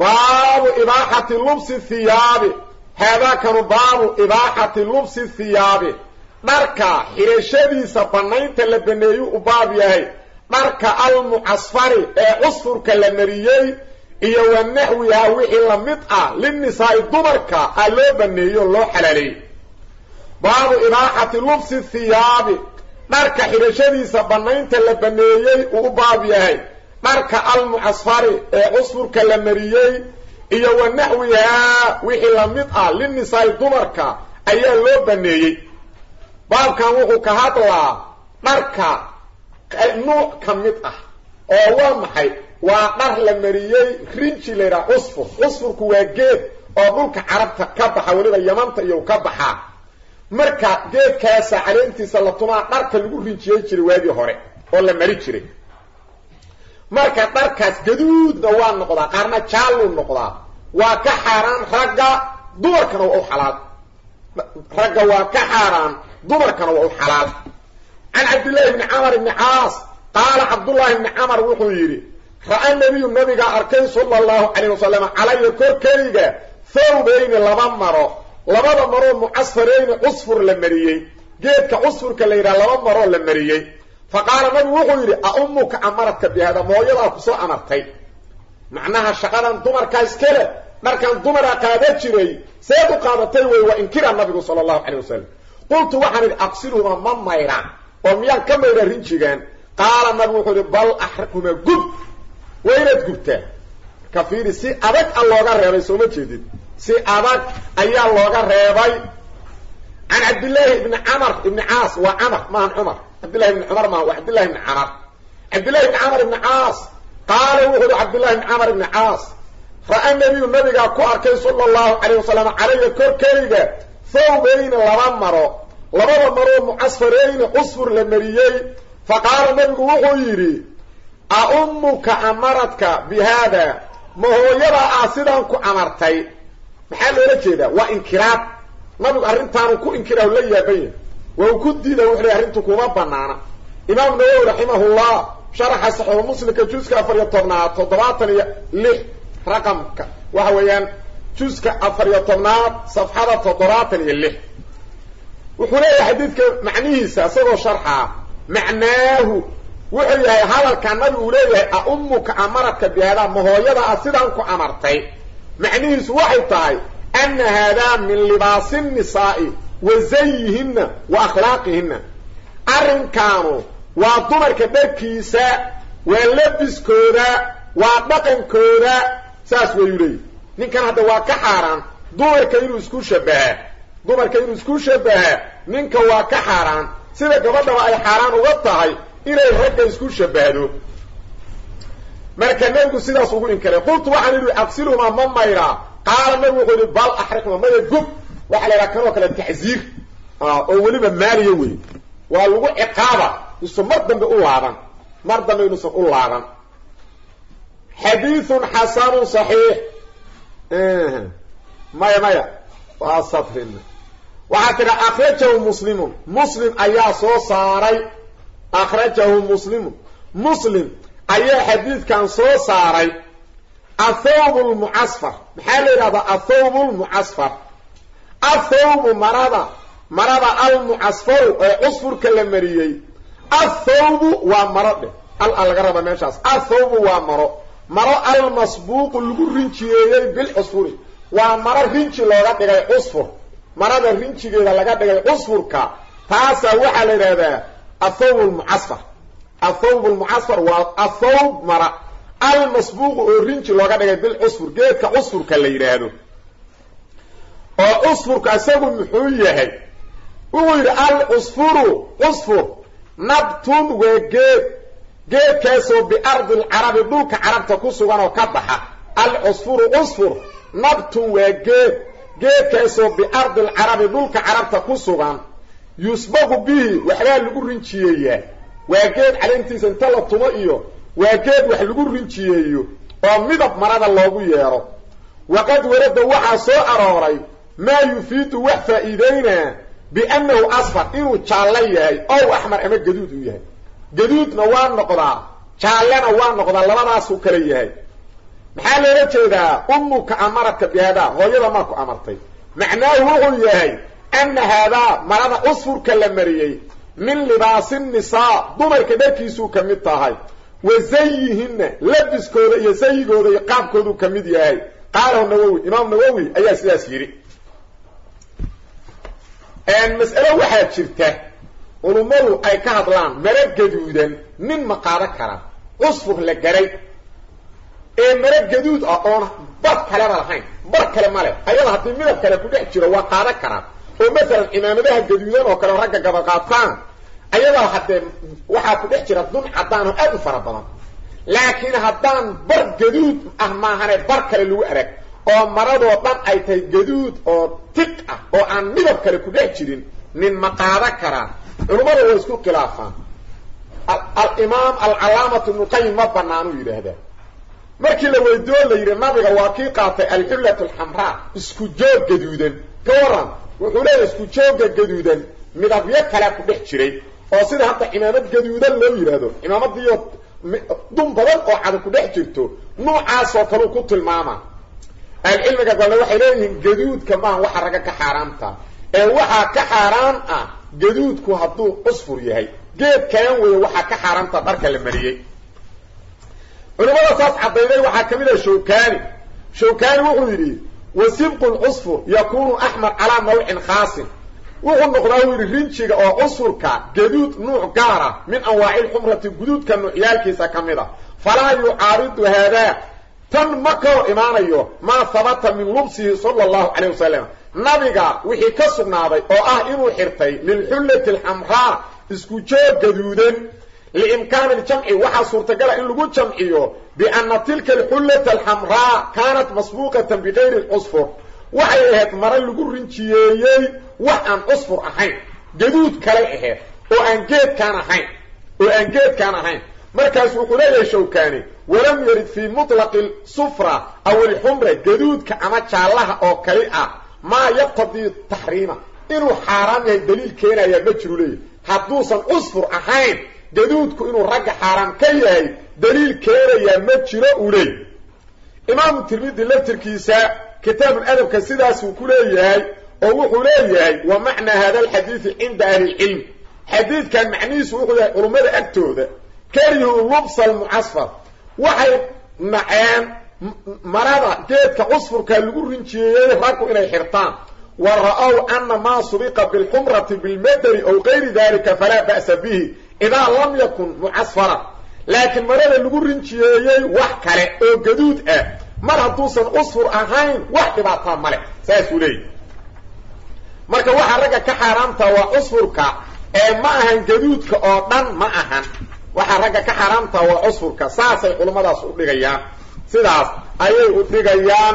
baabu ibaaxati lubsi hiyaabi haadaakanu baabu ibaaxati lubsi hiyaabi dharka xirashadiisa bannaynta la baneeyuu u baab yahay. Dharka almucasfari ee cusfurka la mariyey iyo wa naxwihaa wixii la mid ah linnisaa'i dumarka aa loo baneeyo loo xalaaleeyey baabu ibaaxati lubsi hiyaabi dharka xidhashadiisa bannaynta la baneeyey uu baab yahay dharka almucasfari ee cusfurka la mariyey iyo wa naxwihaa wixii la mid ah linnisaa'i dumarka ayaa loo baneeyey. Baabkan wuxuu ka hadlaa dharka nuuc ka mid ah oo waa maxay? Waa dhar la mariyey rinji la yidhaha cusfur cusfurku waa geed oo dhulka carabta ka baxa weliba yamanta iyo ka baxaa marka geedkaasa caleentiisa la tumaa dharka lagu rinjiyey jiray waagii hore oo la mari jiray marka dharkaas gaduudna waa noqdaa qaarna jaalluu noqdaa. Waa ka xaaraan ragga dumarkana waa u xalaal. Ragga waa ka xaaraan dumarkana waa u xalaal. Can cabdillaahi bni camar ibni caas qaala cabdullaahi bni camar wuxuu yidhi ra'a nebiyu nabigaa arkay sala allahu calayh wasalam calaya korkayga thawbayni laba maro. Labada maroo mucasfareyni cusfur la mariyey. Geedka cusfurka la yidhaha laba maroo la mariyey fa qaala nabigu wuxuu yidhi a ummuka amaradka bihada? Mooyadaa ku soo amartay. Macnaha shaqadan dumarkaa iskale dharkan dumaraa qaada jiray seed u qaadatay wey waa inkira nabigu sala allahu calayh wasalam qultu waxaan idhi aqsiluhuma ma maydhaan oo miyaan ka maydha rinjigan qaala nabigu wuxuu idhi bal axriqhuma gub waa inaad gubtaa. Marka fiiri si adag a looga reebay sooma jeedid si adag ayaa looga reebay. Can cabdillaahi ibni camar ibni caas waa camar maahan cumar cabdillahi ibni cumar maaha waa cabdillahi ibni camar cabdillahi ibni camar ibni caas qaala wuxu uhi cabdillahi ibni camar ibni caas ra'a nebiyu nabigaa ku arkay sala allahu calayh wasalam calaya korkayga thawbayni laba maro. Labada maroo mucasfareyni cusfur la mariyey. Fa qaala nabigu wuxuu yidhi a ummuka amaradka bi haada ma hooyadaa ah sidaan ku amartay. Maxaa loola jeedaa? Waa inkiraad nabigu arrintaanu waa uu ku diida wuxu ley arrintu kuma banaana imaam nawowi raximahullah sharaxa saxiixu muslimka juska afar iyo tobnaad toddobaatan iyo lix raqamka. Waxa weeyaan juska afar iyo tobnaad safxada toddobaatan iyo lix. Wuxuu leeyahay xadiidka macnihiisa isagoo sharxaa macnaahu. Wuxuu yahay hadalka nabigu uu leeyahay a ummuka amaradka bihaadaa ma hooyada ah sidaan ku amartay macnihiisu waxay tahay ana haadaa min libaasi nnisaa'i wa zayihinna wa akhlaaqihinna. Arrinkaanu waa dumarka dharkiisa waa labiskooda waa dhaqankooda saas wayuu leeyahy ninkan hadda waa ka xaaraan dumarka inuu isku shabahaa dumarka inuu isku shabahaa ninka waa ka xaaraan. Sida gabadhaba ay xaaraan uga tahay inay ragga isku shabahdo marka nabigu sidaas ugu inkiray qultu waxaan idhi aqsilumaa ma mayraa qaala nabigu wuxuu yihi bal axriqma maya gub waxaa la yidhaha kanoo kale tacziir oo weliba maaliya wey waa lagu ciqaaba. Isu mar dambe u laaban. Mar dambe inuusan u laaban. Xadiidun xasanun saxiix. Maya maya. Waa satrin waxaa tidha akhrajahu muslimun. Muslim ayaa soo saaray. Akhrajahu muslimun. Muslim ayaa xadiidkan soo saaray. Athawb lmucasfar maxaa la yidhahdaa athawb lmucasfar athawbu marada. Marada almucasfaru ee cusfurka la mariyey. Athawbu waa maro dheh al a laga raba meeshaas. Athawbu waa maro. Maro almasbuuqu lagu rinjiyeeyey bilcusfuri. Waa maro rinji looga dhigay cusfur. Marada rinjigeeda laga dhigay cusfurka taasaa waxaa la yidhahdaa athawb lmucasfar athawb lmucasfar waa athawb mara. Almasbuuqu oo rinji looga dhigay bilcusfur geedka cusfurka la yidhaahdo oo cusfurka isagu muxuu yahay. Wuxuu yidhi alcusfuru cusfur nabtun waa geed. Geedkaasoo biardi lcarabi dhulka carabta ku sugan oo ka baxa. Alcusfuru cusfur nabtun waa geed. Geedkaasoo biardi lcarabi dhulka carabta ku sugan. Yusbaqu bihi waxbaa lagu rinjiyeeyaa. Waa geed caleentiisa inta la tumo iyo waa geed wax lagu rinjiyeeyo oo midab marada loogu yeedho waqad warada waxaa soo arooray maa yufiidu wax faa'iideynaa biannahu asfar inuu jaallo yahay ow axmar ama gaduud uu yahay. Gaduudna waa noqdaa jaallena waa noqdaa labadaasuu kale yahay. Maxaa loola jeedaa? Ummuka amaradka bihaadaa hooyada maa ku amartay. Macnaahu wuxuu yahay ana haadaa marada cusfurka la mariyey min libaasi nisaa dumarka dharkiisuu ka mid tahay. Wa zayihinna labiskooda iyo sayigooda iyo qaabkooduu ka mid yahay. Qaalahu nawowi imaam nawowi ayaa sidaas yidhi mas'alo waxaa jirta culummadu ay ka hadlaan maro gaduudan nin ma qaado kara cusfur la garay. Ee maro gaduud ah oon bar kaleba lahayn bar kale ma leh. Ayada haddii midab kale ku dhex jiro waa qaadan karaa oo masalan cimaamadaha gaduudan oo kale ragga gaba qaataan ayadaa haddee waxaa ku dhex jira dun caddaan oo aad u fara badan. Laakiin haddaan bar gaduud ah maahane bar kale lagu arag oo maradoo dhan ay tahay gaduud oo tiq ah oo aan midab kale ku dhex jirin nin ma qaada karaa? Culummada waa isku khilaafaan. Alimaam alcalaamatu ibnuqayim ma banaanuu yidhaahdaa. Markii la weydoo la yidhi nabiga waa kii qaatay alxullat alxamraa isku joog gaduudan ka waran wuxuu leeyahy isku jooga gaduudan midabyo kalea ku dhex jiray oo sida hadda cimaamad gaduudan loo yidhaahdo cimaamadiiyo dun badan oo cada ku dhex jirto noocaasoo kaleu ku tilmaama ahlucilmiga golna waxay leeyihiin gaduudka maaha waxa ragga ka xaaraamta. Ee waxaa ka xaaraan ah gaduudku hadduu cusfur yahay. Geed kalan weeye waxaa ka xaaraamta dharka la mariyey. Culimada saas caddayday waxaa ka mid ah shawkani. Wuxuu yidhi wa sibqu lcusfur yakunu axmar calaa nawcin khaasin. Wuxuu noqdaa uu rinjiga oo cusfurka gaduud nuuc gaar ah min anwaaci lxumrati guduudka nuucyaalkiisa ka mid a falaa yucaaridu haadaa tan ma ka hor imaanayo maa habata min lubsihi sala allahu calayh wasalam nabiga wixii ka sugnaaday oo ah inuu xirtay lilxullati alxamraa isku joog gaduudan. Liimkaani ljamci waxaa suurtagala in lagu jamciyo bianna tilka alxullata alxamraa kaanat masbuuqatan bikayri lcusfur waxay ahayd mare lagu rinjiyeeyey wax aan cusfur ahayn gaduud kale ahayd oo aan geedkaan ahayn oo aan geedkaan ahayn markaas wuxuu leeyahay shawkani walam yarid fii mutlaqi sufra aw ilxumra gaduudka ama jaallaha oo kali ah maa yaqtadii taxriima. Inuu xaaraam yahay daliil keenayaa ma jiru leeyahy hadduusan cusfur ahayn gaduudku inuu ragga xaaraam ka yahay daliil keenayaa ma jiro uu leey imaamu tirmidi laftirkiisa kitaabul adabka sidaasuu ku leeyahay oo wuxuu leeyahay wa macnaa hada alxadiidi cinda ahlilcilm xadiidkan macnihiisu wuxuu yahay culummada agtooda karihuu lubsa almucasfar waxay naceen marada geedka cusfurka lagu rinjiyeeyey raggu inay xirtaan. Wa ra'ow ana maa subiqa bilxumrati bilmadari ow gayri dalika falaa ba'sa bihi idaa lam yakun mucasfara laakiin marada lagu rinjiyeeyey wax kale oo gaduud ah mar hadduusan cusfur ahayn wax dhibaataa male saasuu leeyahy marka waxaa ragga ka xaaraamta waa cusfurka ee ma ahan gaduudka oo dhan ma ahan waxaa ragga ka xaaraamta waa cusfurka saasay culummadaas u dhigayaan. Sidaas ayay u dhigayaan